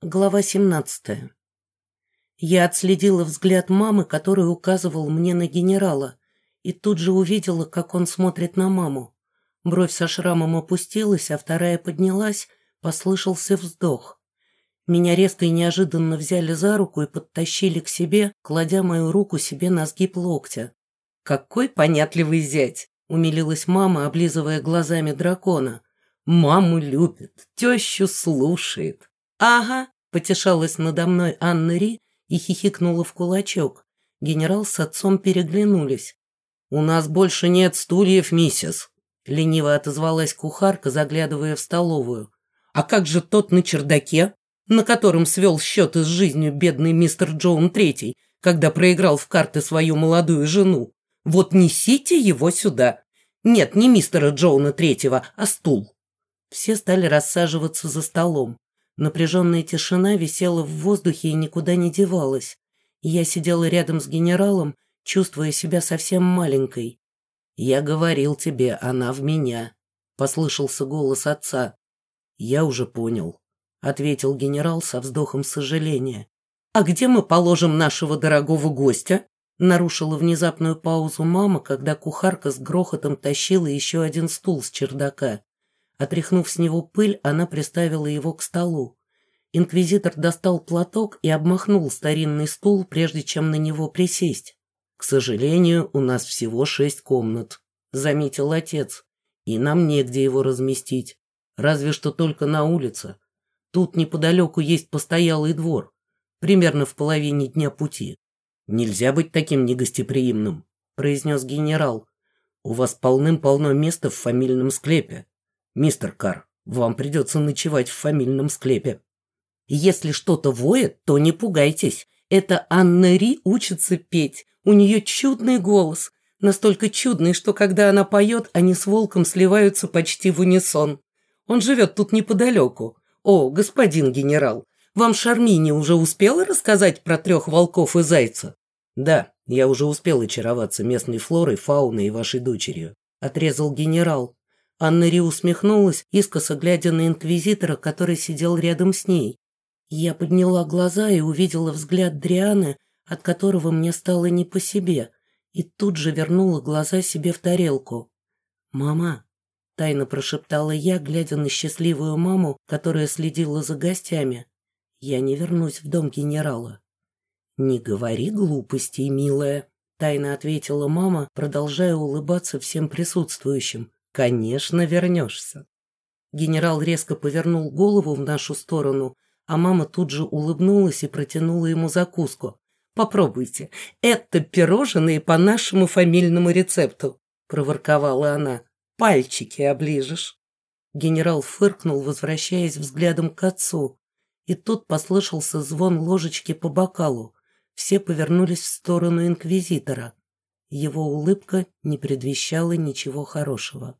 Глава 17. Я отследила взгляд мамы, который указывал мне на генерала, и тут же увидела, как он смотрит на маму. Бровь со шрамом опустилась, а вторая поднялась, послышался вздох. Меня резко и неожиданно взяли за руку и подтащили к себе, кладя мою руку себе на сгиб локтя. «Какой понятливый зять!» — умилилась мама, облизывая глазами дракона. «Маму любит, тещу слушает». «Ага», – потешалась надо мной Анна Ри и хихикнула в кулачок. Генерал с отцом переглянулись. «У нас больше нет стульев, миссис», – лениво отозвалась кухарка, заглядывая в столовую. «А как же тот на чердаке, на котором свел счеты с жизнью бедный мистер Джоун Третий, когда проиграл в карты свою молодую жену? Вот несите его сюда. Нет, не мистера Джоуна Третьего, а стул». Все стали рассаживаться за столом. Напряженная тишина висела в воздухе и никуда не девалась. Я сидела рядом с генералом, чувствуя себя совсем маленькой. «Я говорил тебе, она в меня», — послышался голос отца. «Я уже понял», — ответил генерал со вздохом сожаления. «А где мы положим нашего дорогого гостя?» Нарушила внезапную паузу мама, когда кухарка с грохотом тащила еще один стул с чердака. Отряхнув с него пыль, она приставила его к столу. Инквизитор достал платок и обмахнул старинный стул, прежде чем на него присесть. «К сожалению, у нас всего шесть комнат», — заметил отец. «И нам негде его разместить. Разве что только на улице. Тут неподалеку есть постоялый двор, примерно в половине дня пути. Нельзя быть таким негостеприимным», — произнес генерал. «У вас полным-полно места в фамильном склепе. «Мистер Кар, вам придется ночевать в фамильном склепе». «Если что-то воет, то не пугайтесь. Это Анна Ри учится петь. У нее чудный голос. Настолько чудный, что когда она поет, они с волком сливаются почти в унисон. Он живет тут неподалеку. О, господин генерал, вам Шармини уже успела рассказать про трех волков и зайца?» «Да, я уже успел очароваться местной флорой, фауной и вашей дочерью», — отрезал генерал. Анна Ри усмехнулась, искоса глядя на инквизитора, который сидел рядом с ней. Я подняла глаза и увидела взгляд Дрианы, от которого мне стало не по себе, и тут же вернула глаза себе в тарелку. «Мама», — тайно прошептала я, глядя на счастливую маму, которая следила за гостями, — «я не вернусь в дом генерала». «Не говори глупостей, милая», — тайно ответила мама, продолжая улыбаться всем присутствующим. «Конечно, вернешься». Генерал резко повернул голову в нашу сторону, а мама тут же улыбнулась и протянула ему закуску. «Попробуйте, это пирожные по нашему фамильному рецепту», – проворковала она. «Пальчики оближешь». Генерал фыркнул, возвращаясь взглядом к отцу. И тут послышался звон ложечки по бокалу. Все повернулись в сторону инквизитора. Его улыбка не предвещала ничего хорошего.